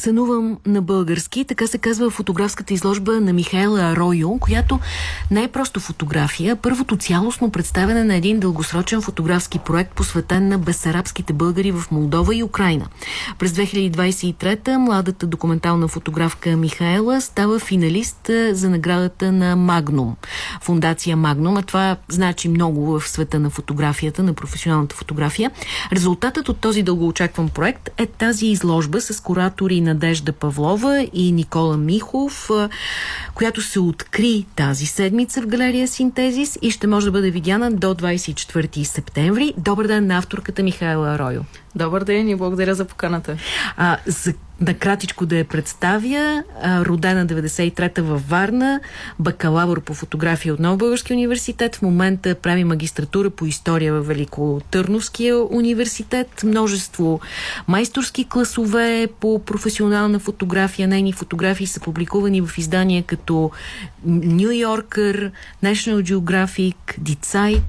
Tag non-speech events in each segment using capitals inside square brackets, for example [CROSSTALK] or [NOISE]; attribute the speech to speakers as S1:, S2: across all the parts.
S1: Сънувам на български, така се казва фотографската изложба на Михаела Аройо, която не е просто фотография, първото цялостно представяне на един дългосрочен фотографски проект, посветен на безсарабските българи в Молдова и Украина. През 2023 младата документална фотографка Михаела става финалист за наградата на Магнум. Фундация Магнум, а това значи много в света на фотографията, на професионалната фотография. Резултатът от този дългоочакван проект е тази изложба с куратори Надежда Павлова и Никола Михов, която се откри тази седмица в галерия Синтезис и ще може да бъде видяна до 24 септември. Добър ден на авторката Михайла Ройо.
S2: Добър ден и благодаря за поканата.
S1: А, за накратичко да я представя. Родена 93-та във Варна, бакалавър по фотография от Нов Български университет. В момента прави магистратура по история в Велико Търновския университет. Множество майсторски класове по професионална фотография. Нейни фотографии са публикувани в издания като Нью Йоркър, National Geographic, Die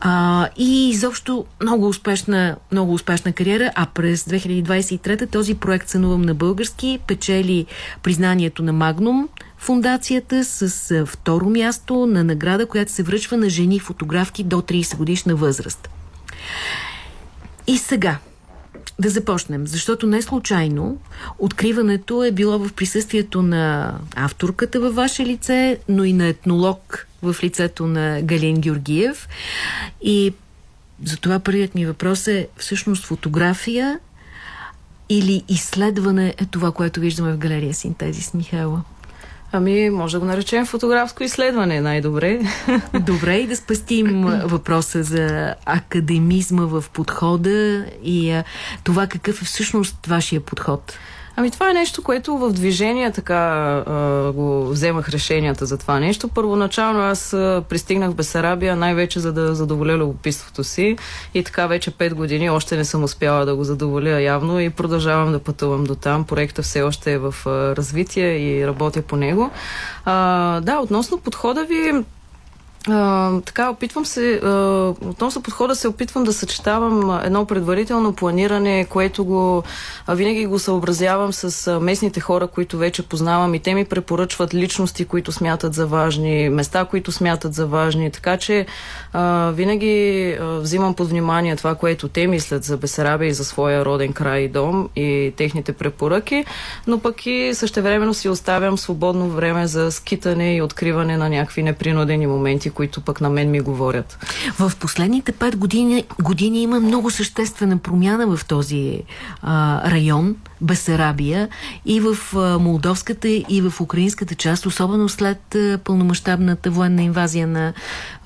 S1: а, и изобщо много успешна, много успешна кариера, а през 2023 този проект Сънувам на български печели признанието на Магнум, фундацията с второ място на награда, която се връчва на жени фотографки до 30 годишна възраст. И сега, да започнем, защото не случайно откриването е било в присъствието на авторката във ваше лице, но и на етнолог в лицето на Галин Георгиев. И затова първият ми въпрос е всъщност фотография или изследване е това, което виждаме в галерия Синтезис, Михайла?
S2: Ами, може да го наречем фотографско изследване най-добре. [LAUGHS]
S1: Добре и да спастим въпроса за академизма в подхода и това какъв е всъщност вашия подход.
S2: Ами това е нещо, което в движение така а, го вземах решенията за това нещо. Първоначално аз а, пристигнах в Бесарабия най-вече за да задоволя любопитството си и така вече 5 години още не съм успяла да го задоволя явно и продължавам да пътувам до там. Проектът все още е в а, развитие и работя по него. А, да, относно подхода ви, така, опитвам се, а, относно подхода се опитвам да съчетавам едно предварително планиране, което го а, винаги го съобразявам с а, местните хора, които вече познавам и те ми препоръчват личности, които смятат за важни, места, които смятат за важни, така че а, винаги а, взимам под внимание това, което те мислят за Бесарабия и за своя роден край и дом и техните препоръки, но пък и същевременно си оставям свободно време за скитане и откриване на някакви непринудени моменти, които пък на мен ми говорят.
S1: В последните пет години, години има много съществена промяна в този а, район, Бесарабия, и в а, молдовската, и в украинската част, особено след а, пълномащабната военна инвазия на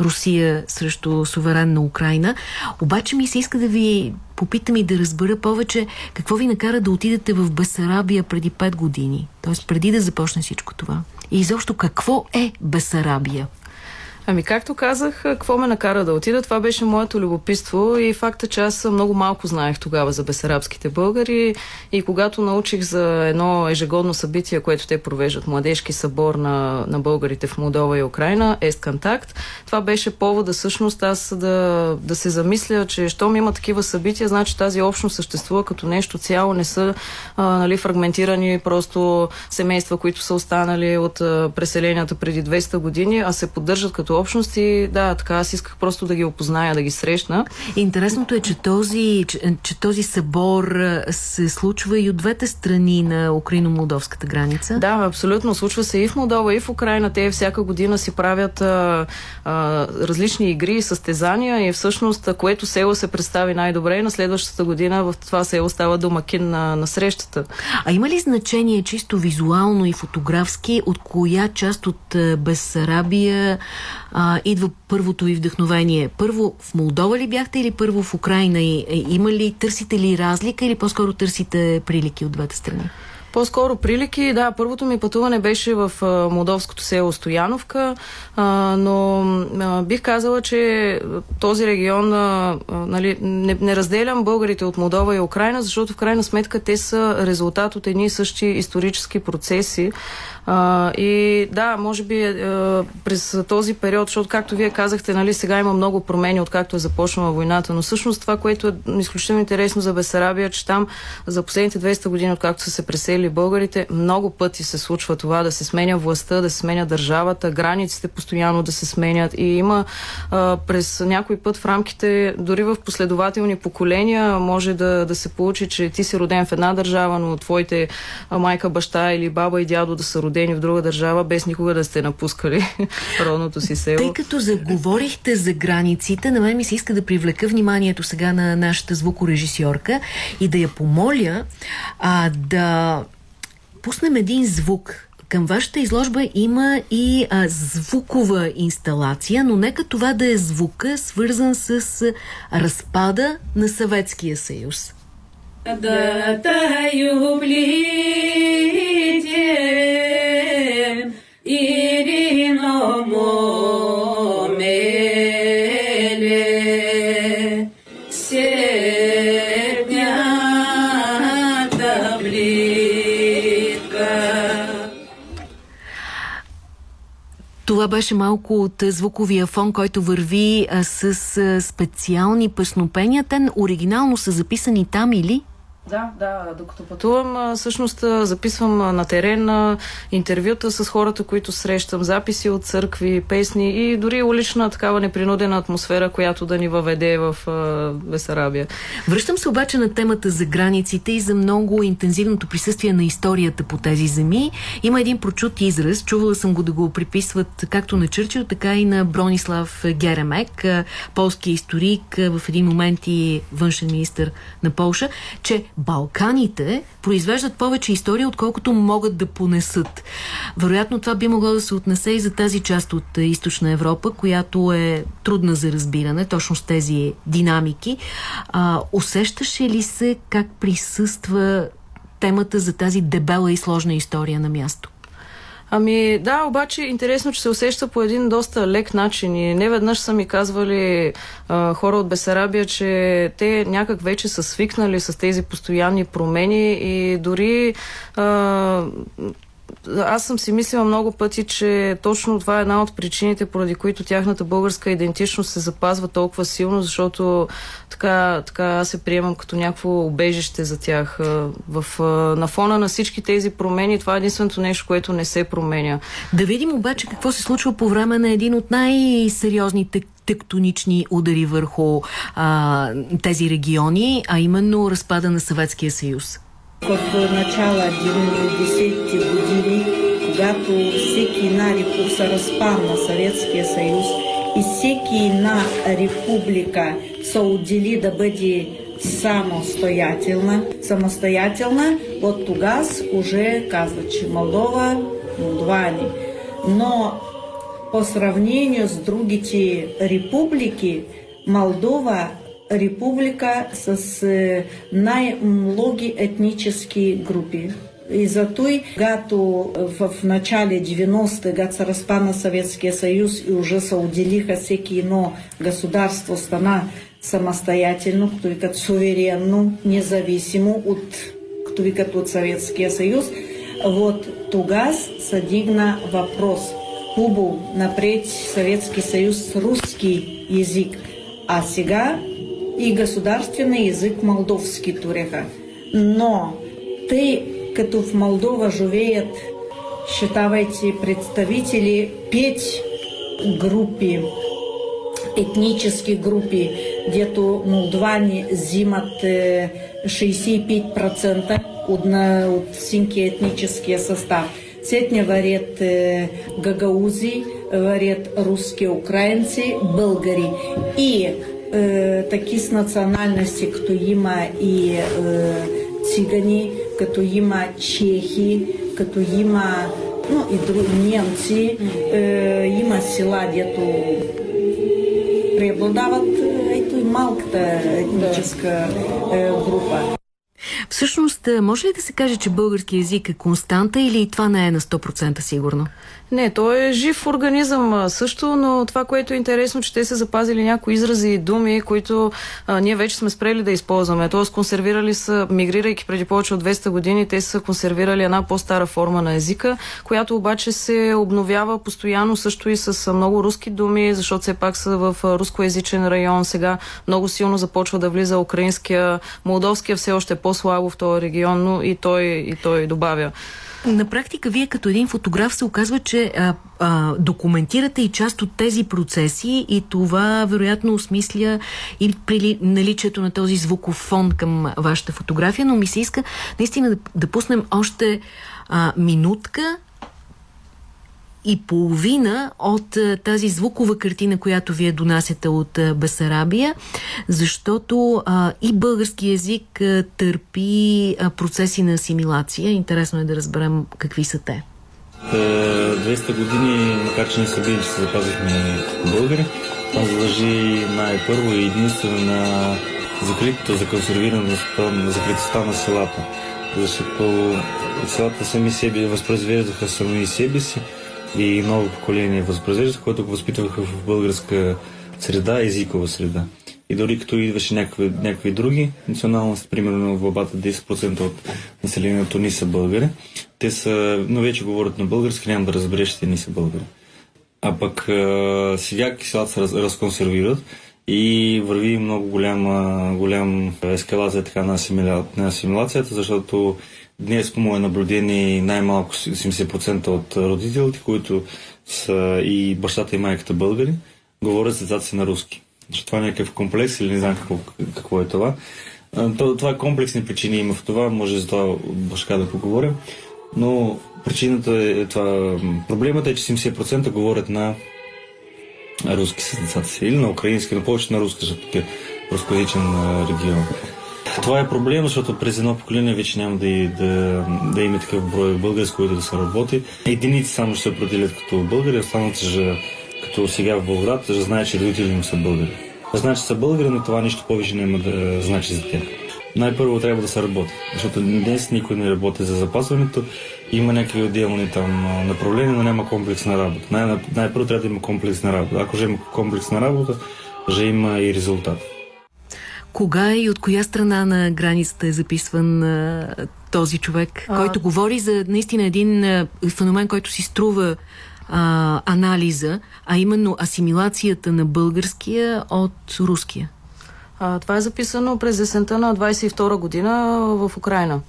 S1: Русия срещу суверенна Украина. Обаче ми се иска да ви попитам и да разбера повече какво ви накара да отидете в Бесарабия преди 5 години, т.е. преди да започне всичко това. И изобщо какво е Бесарабия?
S2: Ами, както казах, какво ме накара да отида, това беше моето любопитство и факта, че аз много малко знаех тогава за бесарабските българи и когато научих за едно ежегодно събитие, което те провеждат, младежки събор на, на българите в Молдова и Украина, Естконтакт, това беше повода всъщност аз да, да се замисля, че щом има такива събития, значи тази общност съществува като нещо цяло, не са а, нали, фрагментирани просто семейства, които са останали от а, преселенията преди 200 години, а се поддържат като като общност и да, така аз исках просто да ги опозная, да ги срещна.
S1: Интересното е, че този, че, че този събор се случва и от двете страни на Украино-молдовската граница.
S2: Да, абсолютно. Случва се и в Молдова, и в Украина. Те всяка година си правят а, а, различни игри и състезания и всъщност, което село се представи най-добре, на следващата година в това село става домакин на, на срещата.
S1: А има ли значение чисто визуално и фотографски от коя част от Бесарабия а, идва първото ви вдъхновение? Първо в Молдова ли бяхте или първо в Украина? И, е, има ли, търсите ли разлика или по-скоро търсите прилики от двете страни?
S2: По-скоро прилики, да, първото ми пътуване беше в молдовското село Стояновка, а, но а, бих казала, че този регион, а, нали, не, не разделям българите от Молдова и Украина, защото в крайна сметка те са резултат от едни и същи исторически процеси. А, и да, може би а, през този период, защото както вие казахте, нали, сега има много промени, откакто е започнала войната, но всъщност това, което е изключително интересно за Бесарабия, че там за последните 200 години, откакто са се пресели българите, много пъти се случва това да се сменя властта, да се сменя държавата, границите постоянно да се сменят. И има а, през някой път в рамките, дори в последователни поколения, може да, да се получи, че ти си роден в една държава, но твоите майка, баща или баба и дядо да са родени в друга държава, без никога да сте напускали [LAUGHS] родното си село.
S1: Тъй като заговорихте за границите, на мен ми се иска да привлека вниманието сега на нашата звукорежисьорка и да я помоля а, да пуснем един звук. Към вашата изложба има и а, звукова инсталация, но нека това да е звука, свързан с а, разпада на Съветския съюз. Да Това беше малко от звуковия фон, който върви а, с а, специални песнопения. Те оригинално са записани там или?
S2: Да, да, докато пътувам, всъщност записвам на терен интервюта с хората, които срещам, записи от църкви, песни и дори улична такава непринудена атмосфера, която да ни въведе в Бесарабия.
S1: Връщам се обаче на темата за границите и за много интензивното присъствие на историята по тези земи. Има един прочут израз, чувала съм го да го приписват както на Чърчил, така и на Бронислав Геремек, полски историк, в един момент и външен министр на Полша, че Балканите произвеждат повече история, отколкото могат да понесат. Вероятно това би могло да се отнесе и за тази част от е, източна Европа, която е трудна за разбиране, точно с тези динамики. А, усещаше ли се как присъства темата за тази дебела и сложна история на място?
S2: Ами да, обаче интересно, че се усеща по един доста лек начин и не веднъж са ми казвали а, хора от Бесарабия, че те някак вече са свикнали с тези постоянни промени и дори а, аз съм си мислила много пъти, че точно това е една от причините, поради които тяхната българска идентичност се запазва толкова силно, защото така, така аз се приемам като някакво убежище за тях. В, на фона на всички тези промени, това е единственото нещо, което не се променя.
S1: Да видим обаче какво се случва по време на един от най-сериозните тектонични удари върху а, тези региони, а именно разпада на Съветския съюз.
S3: В начало 90-те години, когато всеки една република се разпадна Съветския съюз и всеки една република се отдели да бъде самостоятельна, самостоятельна, вот тогава уже казват, че Молдова, Молдвани. Но по сравнению с другите републики, Молдова република с е, най-многи етнически групи. И зато, когато в начале 90-те, когато се разпадна Советския съюз и уже се отделиха всеки едно государство стана самостоятельно, като викат суверенно, независимо от, като викат от Советския съюз, вот тогава се дигна въпрос. Хубаво, напред Советски съюз с руски язик, а сега и государственный язык молдовски туреха. Но ты, като в Молдова живеят, считавайте, представители пять группи, этнические группы, где-то молдване зимат 65% от, на, от синки етническия состав. Сетня варят е, гагаузи, варят русские украинцы, българи. И такі з національності, хто има і е, цигани, като има чехи, като има ну, и друг, немцы, э, има села, где-то преобладават э, и малката этническая э, группа.
S1: Всъщност, може ли да се каже, че български язик е константа или това не е на 100% сигурно?
S2: Не, той е жив организъм също, но това, което е интересно, че те са запазили някои изрази и думи, които а, ние вече сме спрели да използваме. Тоест, консервирали са, мигрирайки преди повече от 200 години, те са консервирали една по-стара форма на езика, която обаче се обновява постоянно също и с много руски думи, защото все пак са в рускоязичен район. Сега много силно започва да влиза украинския, молдовския все още е по-слабо в този регион, но и той, и той добавя.
S1: На практика, вие като един фотограф се оказва, че а, а, документирате и част от тези процеси и това вероятно осмисля и при наличието на този звуков фон към вашата фотография, но ми се иска наистина да, да пуснем още а, минутка и половина от а, тази звукова картина, която вие донасяте от а, Басарабия, защото а, и български язик а, търпи а, процеси на асимилация. Интересно е да разберем какви са те.
S4: 200 е, години, макар че не са били, че се запазихме българи, това задължи най-първо и единствено на закритото, законсервираността, на закритостта на селата. Защото селата сами себе възпроизвеждаха сами себе си, и ново поколение възпроизвеждат, което го възпитваха в българска среда, езикова среда. И дори като идваше някакви, някакви други националности, примерно в Лабата 10% от населението ни са българи, те са, но вече говорят на български, няма да разбереш, че не са българи. А пък сега селата се раз, разконсервират и върви много голяма, голям ескалация така на, асимиля, на асимилацията, защото Днес му е наблюдени най-малко 70% от родителите, които са и бащата и майката българи, говорят с децата си на руски. Защото това е някакъв комплекс или не знам какво, какво е това. Това е комплексни причини има в това, може за това башка да поговорим, но причината е това. Проблемът е, че 70% говорят на руски с децата си или на украински, но повече на руски, защото е рускоязичен регион. Това е проблем, защото през едно поколение вече няма да, да, да има такъв брой българи, които да се работи. Единици само ще се определят като българи, останалите же, като сега в Болград, ще знаят, че родители им са българи. Знаят, че са българи, но това нищо повече няма да значи за тях. Най-първо трябва да се работи, защото днес никой не работи за запазването. Има някакви отделни там направления, но няма комплексна работа. Най- най-първо трябва да има комплексна работа. Ако ще има комплексна работа, ще има и резултат.
S1: Кога и от коя страна на границата е записван а, този човек, а... който говори за наистина един а, феномен, който си струва а, анализа, а именно асимилацията на българския от руския?
S2: А, това е записано през есента на 22 година в Украина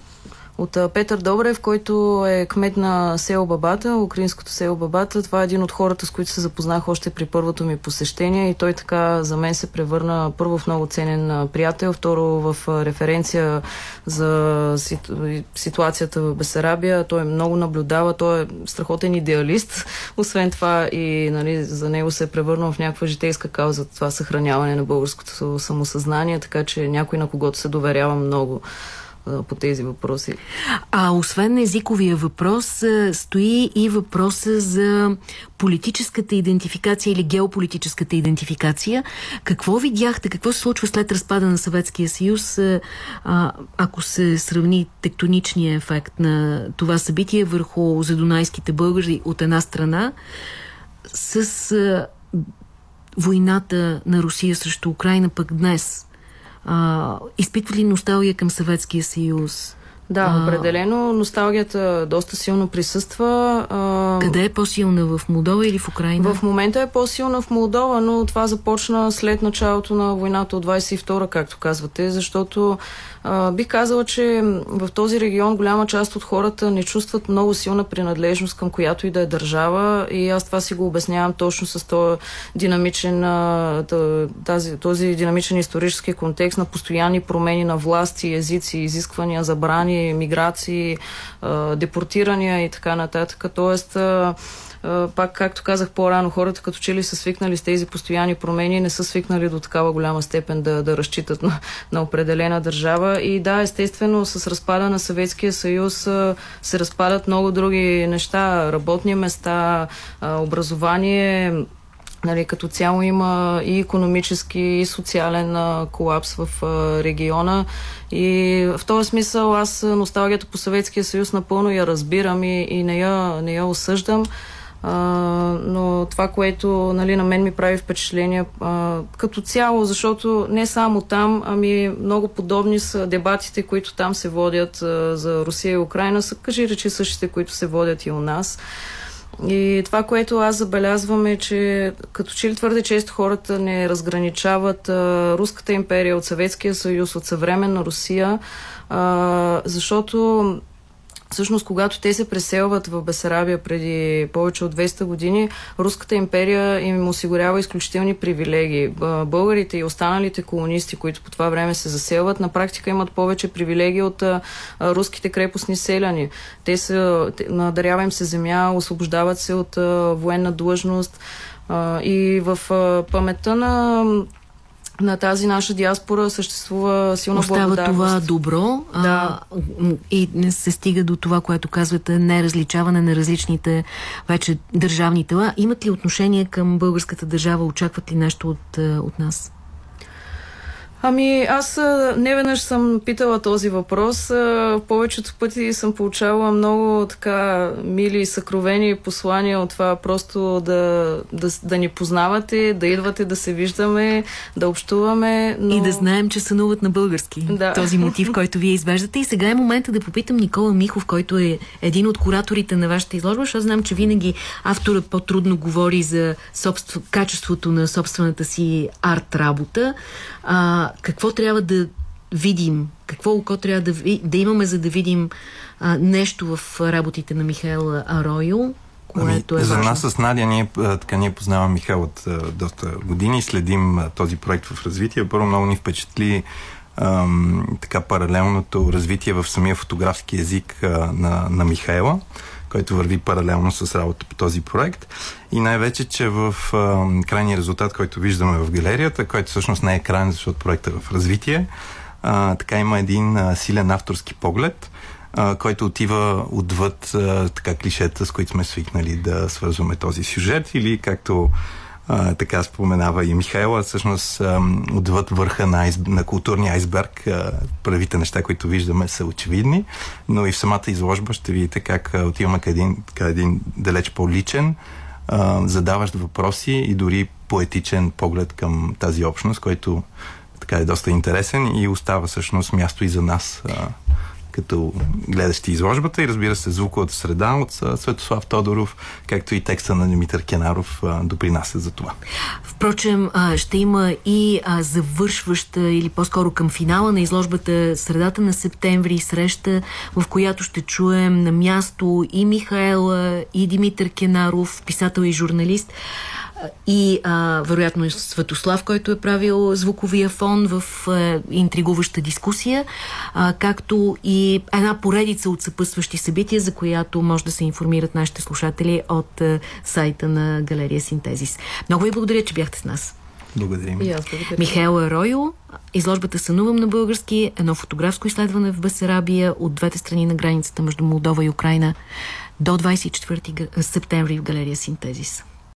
S2: от Петър Добрев, който е кмет на село Бабата, украинското село Бабата. Това е един от хората, с които се запознах още при първото ми посещение и той така за мен се превърна първо в много ценен приятел, второ в референция за ситуацията в Бесарабия. Той много наблюдава, той е страхотен идеалист. [LAUGHS] Освен това и нали, за него се е превърнал в някаква житейска кауза това съхраняване на българското самосъзнание, така че някой на когото се доверява много по тези въпроси.
S1: А освен езиковия въпрос, стои и въпроса за политическата идентификация или геополитическата идентификация. Какво видяхте, какво се случва след разпада на Съветския съюз, ако се сравни тектоничния ефект на това събитие върху задунайските българи от една страна с войната на Русия срещу Украина пък днес? А, изпитва носталгия към Съветския съюз?
S2: Да, а, определено носталгията доста силно присъства.
S1: А... Къде е по-силна? В Молдова или в Украина?
S2: В момента е по-силна в Молдова, но това започна след началото на войната от 22-а, както казвате, защото а, бих казала, че в този регион голяма част от хората не чувстват много силна принадлежност към която и да е държава и аз това си го обяснявам точно с този динамичен, тази, този динамичен исторически контекст на постоянни промени на власти, езици, изисквания, забрани, миграции, депортирания и така нататък. Тоест, пак, както казах по-рано, хората като че ли са свикнали с тези постоянни промени, не са свикнали до такава голяма степен да, да разчитат на, на определена държава. И да, естествено, с разпада на Съветския съюз се разпадат много други неща, работни места, образование, Нали, като цяло има и економически, и социален а, колапс в а, региона. И в този смисъл аз носталгията по Съветския съюз напълно я разбирам и, и не, я, не я осъждам. А, но това, което нали, на мен ми прави впечатление а, като цяло, защото не само там, ами много подобни са дебатите, които там се водят а, за Русия и Украина, са кажи речи същите, които се водят и у нас. И това, което аз забелязвам е, че като че ли твърде често хората не разграничават а, Руската империя от Съветския съюз, от съвременна Русия, а, защото Всъщност, когато те се преселват в Бесарабия преди повече от 200 години, Руската империя им осигурява изключителни привилегии. Българите и останалите колонисти, които по това време се заселват, на практика имат повече привилегии от руските крепостни селяни. Те са, надарява им се земя, освобождават се от военна длъжност и в паметта на на тази наша диаспора съществува силна
S1: Остава
S2: благодарност.
S1: това добро да. а, и не се стига до това, което казвате, не различаване на различните вече държавни тела. Имат ли отношение към българската държава? Очакват ли нещо от, от нас?
S2: Ами, аз не веднъж съм питала този въпрос. Повечето пъти съм получавала много така мили и съкровени послания от това просто да, да, да ни познавате, да идвате да се виждаме, да общуваме.
S1: Но... И да знаем, че сънуват на български. Да. Този мотив, [LAUGHS] който вие извеждате. И сега е момента да попитам Никола Михов, който е един от кураторите на вашата изложба, защото знам, че винаги авторът по-трудно говори за собство... качеството на собствената си арт работа. А, какво трябва да видим, какво око трябва да, да имаме, за да видим а, нещо в работите на Михаил Аройо, което ами, е
S5: За
S1: важно.
S5: нас с Надя, ние, така, ние познаваме Михаил от а, доста години, следим а, този проект в развитие. Първо много ни впечатли ам, така паралелното развитие в самия фотографски язик а, на, на Михайла който върви паралелно с работа по този проект. И най-вече, че в а, крайния резултат, който виждаме в галерията, който всъщност не е крайен, защото проектът е в развитие, а, така има един а, силен авторски поглед, а, който отива отвъд а, така клишета, с които сме свикнали да свързваме този сюжет или както а, така споменава и Михайла, всъщност а, отвъд върха на, айс, на културния айсберг а, първите неща, които виждаме са очевидни, но и в самата изложба ще видите как отиваме към един, към един далеч по-личен, а, задаващ въпроси и дори поетичен поглед към тази общност, който така е доста интересен и остава всъщност място и за нас като гледащи изложбата и разбира се звуковата среда от Светослав Тодоров, както и текста на Димитър Кенаров допринася за това.
S1: Впрочем, ще има и завършваща или по-скоро към финала на изложбата средата на септември среща, в която ще чуем на място и Михаела, и Димитър Кенаров, писател и журналист и а, вероятно Светослав, който е правил звуковия фон в а, интригуваща дискусия, а, както и една поредица от съпътстващи събития, за която може да се информират нашите слушатели от а, сайта на Галерия Синтезис. Много ви благодаря, че бяхте с нас.
S5: Благодарим.
S1: Михаил Еройо, изложбата Сънувам на български, едно фотографско изследване в Басарабия от двете страни на границата между Молдова и Украина до 24 септември в галерия Синтезис.